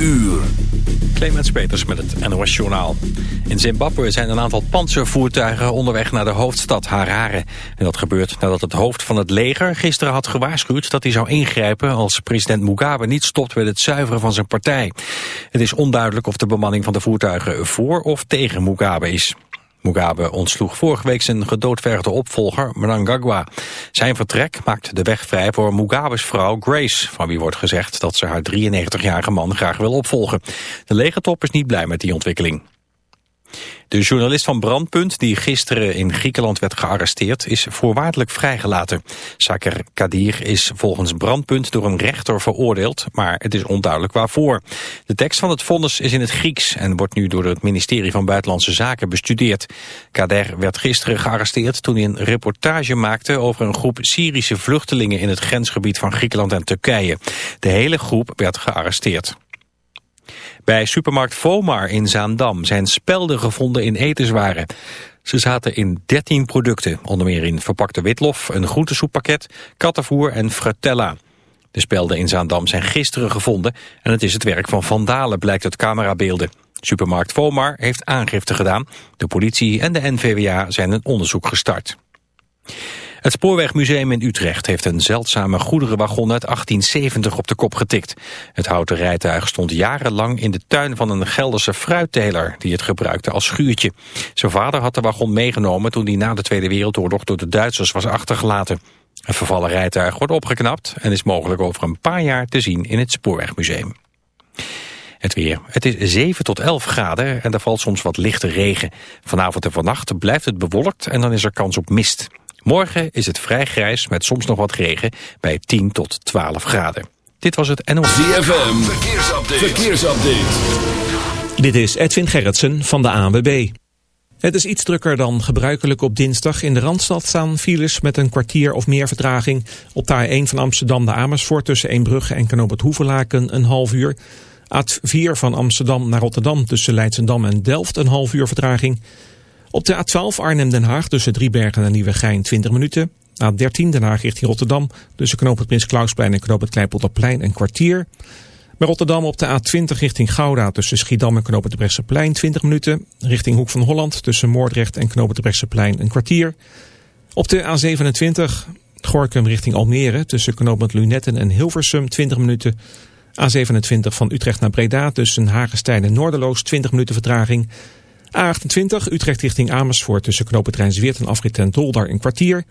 Uur. Clemens Peters met het NOS Journaal. In Zimbabwe zijn een aantal panzervoertuigen onderweg naar de hoofdstad Harare. En dat gebeurt nadat het hoofd van het leger gisteren had gewaarschuwd... dat hij zou ingrijpen als president Mugabe niet stopt met het zuiveren van zijn partij. Het is onduidelijk of de bemanning van de voertuigen voor of tegen Mugabe is. Mugabe ontsloeg vorige week zijn gedoodvergde opvolger Mnangagwa. Zijn vertrek maakt de weg vrij voor Mugabe's vrouw Grace... van wie wordt gezegd dat ze haar 93-jarige man graag wil opvolgen. De legertop is niet blij met die ontwikkeling. De journalist van Brandpunt, die gisteren in Griekenland werd gearresteerd, is voorwaardelijk vrijgelaten. Saker Kadir is volgens Brandpunt door een rechter veroordeeld, maar het is onduidelijk waarvoor. De tekst van het vonnis is in het Grieks en wordt nu door het ministerie van Buitenlandse Zaken bestudeerd. Kader werd gisteren gearresteerd toen hij een reportage maakte over een groep Syrische vluchtelingen in het grensgebied van Griekenland en Turkije. De hele groep werd gearresteerd. Bij supermarkt Vomar in Zaandam zijn spelden gevonden in etenswaren. Ze zaten in 13 producten, onder meer in verpakte witlof, een groentesoeppakket, kattenvoer en fratella. De spelden in Zaandam zijn gisteren gevonden en het is het werk van vandalen, blijkt uit camerabeelden. Supermarkt Vomar heeft aangifte gedaan. De politie en de NVWA zijn een onderzoek gestart. Het Spoorwegmuseum in Utrecht heeft een zeldzame goederenwagon uit 1870 op de kop getikt. Het houten rijtuig stond jarenlang in de tuin van een Gelderse fruitteler die het gebruikte als schuurtje. Zijn vader had de wagon meegenomen toen hij na de Tweede Wereldoorlog door de Duitsers was achtergelaten. Het vervallen rijtuig wordt opgeknapt en is mogelijk over een paar jaar te zien in het Spoorwegmuseum. Het weer. Het is 7 tot 11 graden en er valt soms wat lichte regen. Vanavond en vannacht blijft het bewolkt en dan is er kans op mist. Morgen is het vrij grijs met soms nog wat regen bij 10 tot 12 graden. Dit was het NOS. ZFM, verkeersupdate. verkeersupdate. Dit is Edwin Gerritsen van de ANWB. Het is iets drukker dan gebruikelijk op dinsdag. In de Randstad staan files met een kwartier of meer vertraging. Op de A1 van Amsterdam naar Amersfoort tussen Eembrugge en Knoop Hoevelaken een half uur. A4 van Amsterdam naar Rotterdam tussen Leidsendam en Delft een half uur vertraging. Op de A12 Arnhem-Den Haag tussen Driebergen en Nieuwegein 20 minuten. A13 Den Haag richting Rotterdam tussen Knoop het Prins Klausplein en Knoop het een kwartier. Bij Rotterdam op de A20 richting Gouda tussen Schiedam en Knoop het Brechtseplein 20 minuten. Richting Hoek van Holland tussen Moordrecht en Knoop het een kwartier. Op de A27 Gorkum richting Almere tussen Knoop het Lunetten en Hilversum 20 minuten. A27 van Utrecht naar Breda tussen Hagestein en Noorderloos 20 minuten vertraging. A28 Utrecht richting Amersfoort tussen knooppunt Zweert en afrit en een kwartier.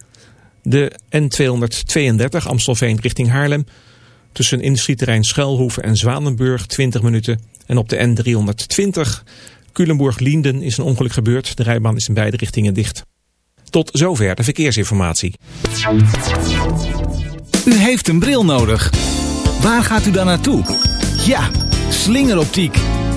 De N232 Amstelveen richting Haarlem tussen industrieterrein Schelhoeven en Zwanenburg 20 minuten. En op de N320 Culemborg-Lienden is een ongeluk gebeurd. De rijbaan is in beide richtingen dicht. Tot zover de verkeersinformatie. U heeft een bril nodig. Waar gaat u dan naartoe? Ja, slingeroptiek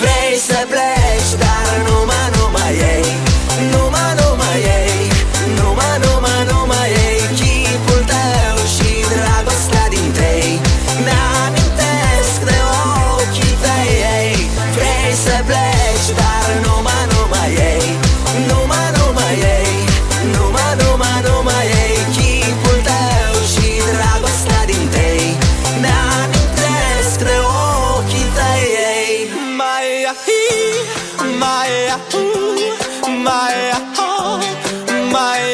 Vrei să pleci Dar numai, numai ei Numai, numai ei my, heart, my.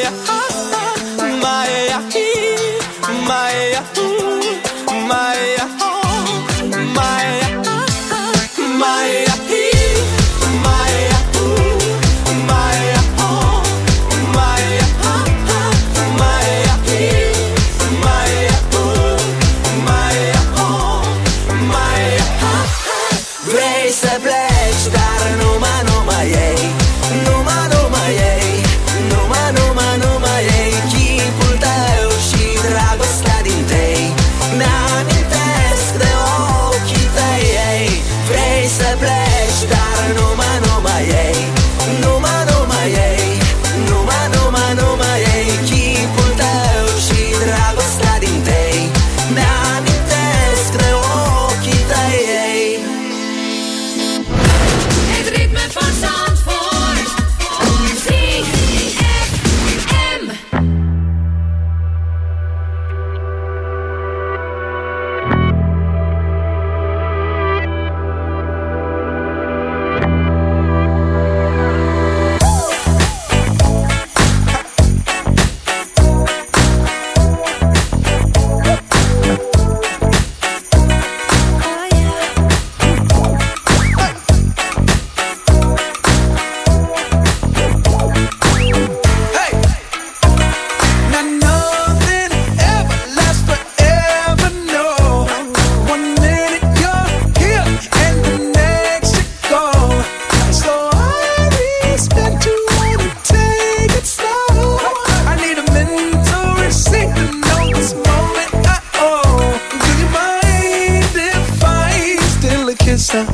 gangster.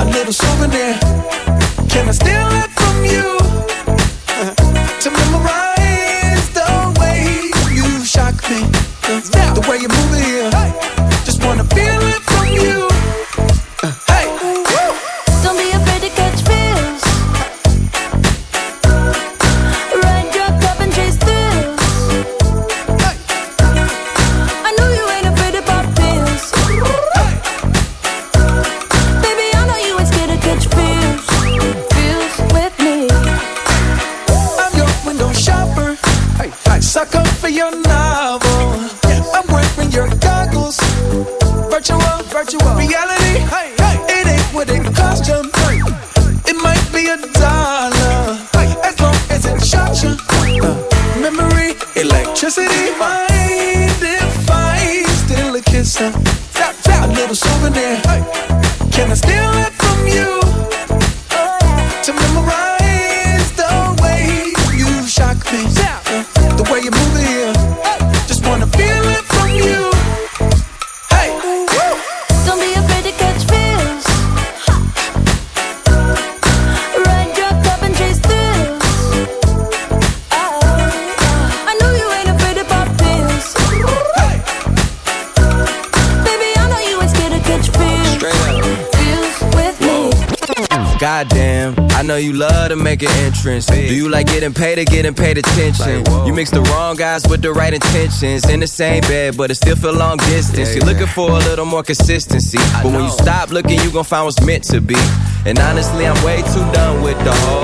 A little souvenir. Can I steal it from you? To memorize the way you shock me. The way you move Do you like getting paid or getting paid attention? Like, you mix the wrong guys with the right intentions. In the same bed, but it still feel long distance. Yeah, You're looking for a little more consistency. I but know. when you stop looking, you gon' find what's meant to be. And honestly, I'm way too done with the whole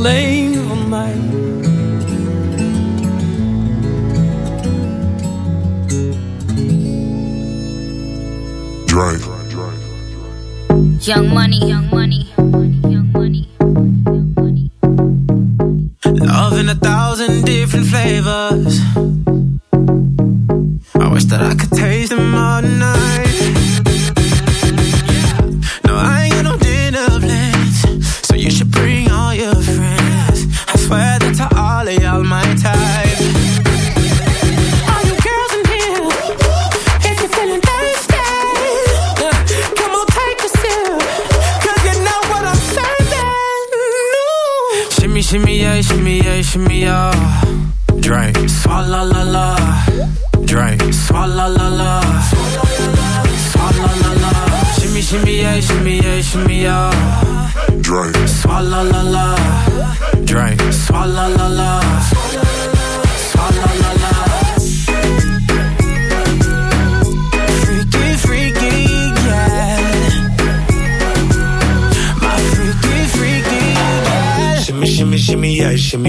Alleen van mij. Drive. Young money, young money,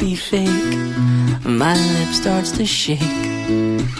be fake. My lip starts to shake.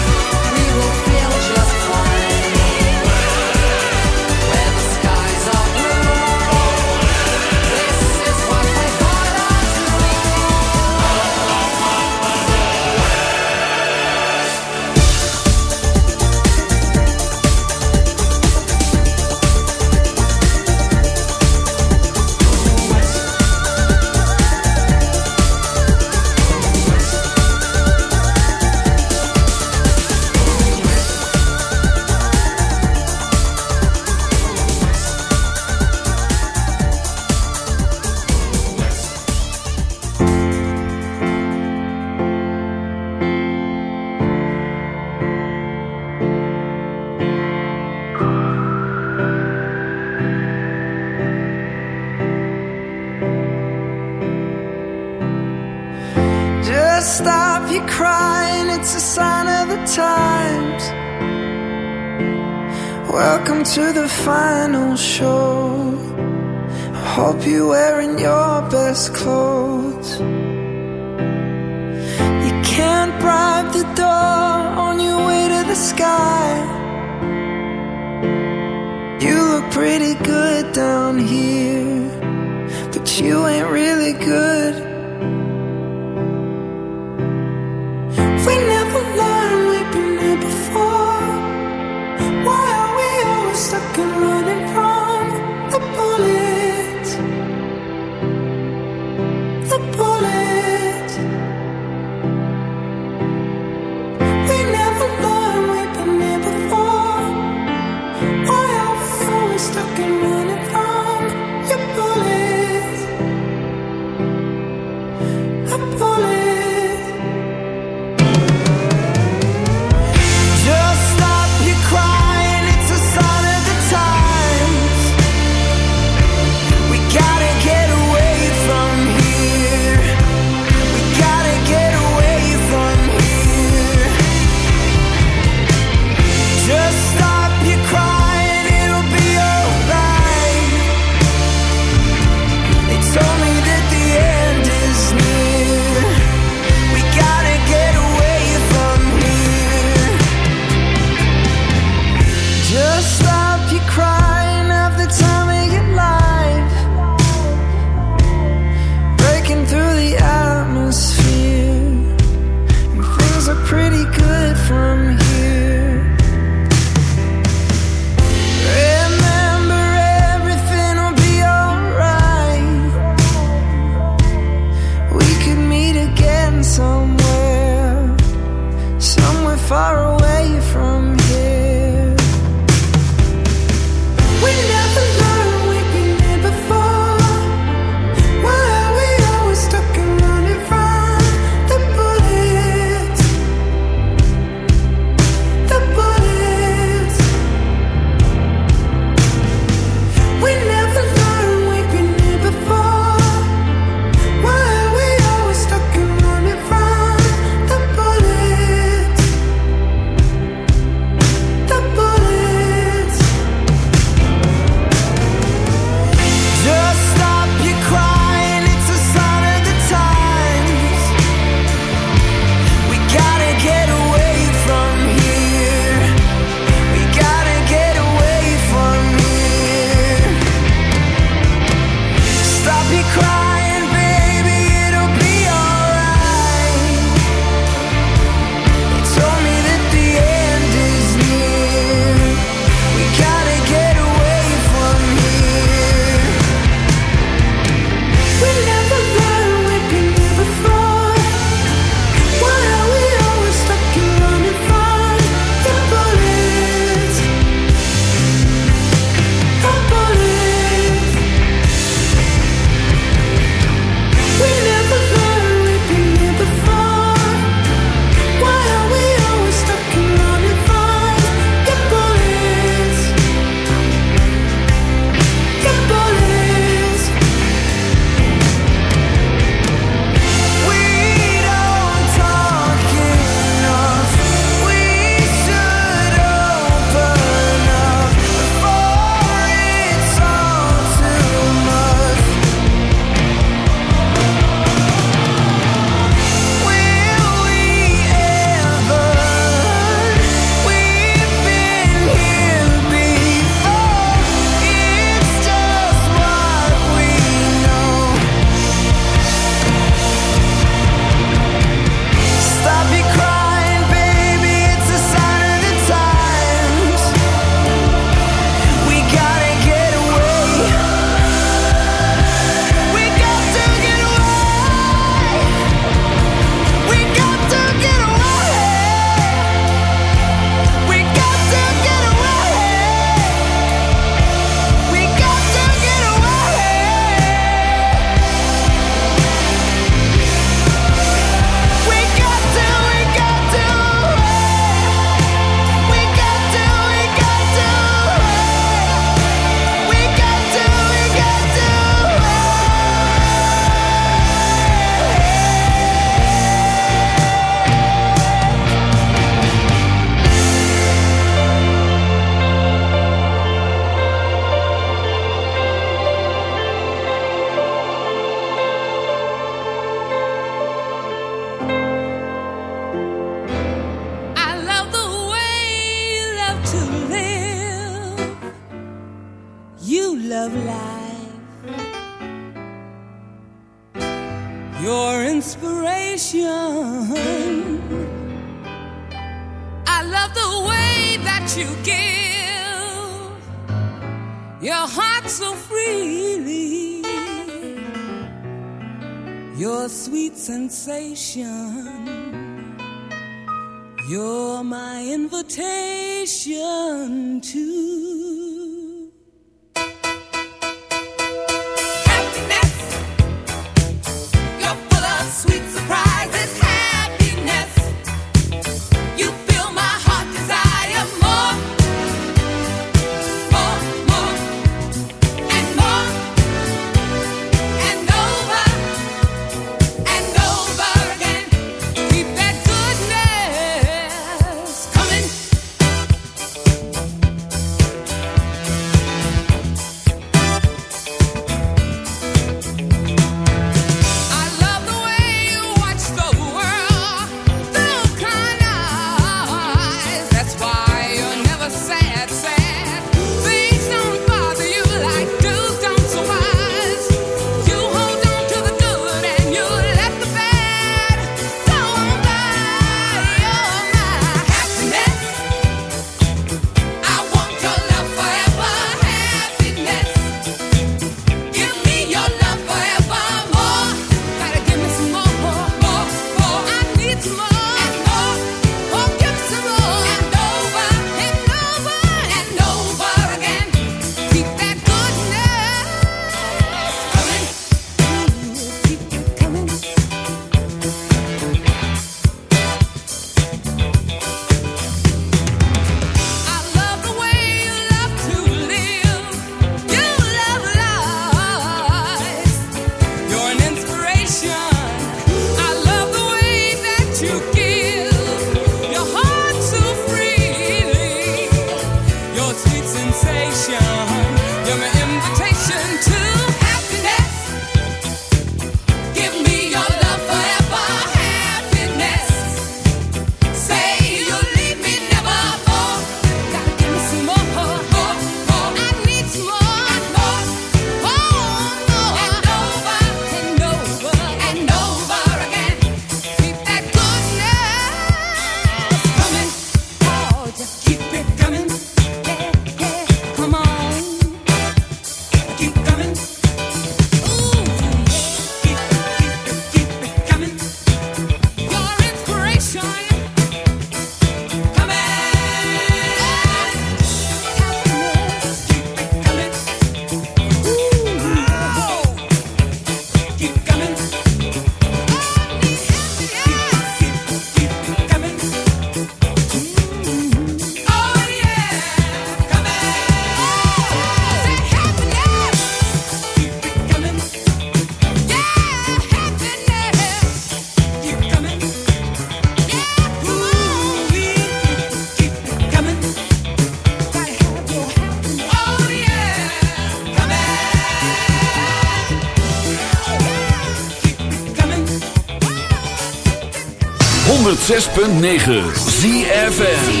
106.9 ZFN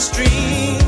street.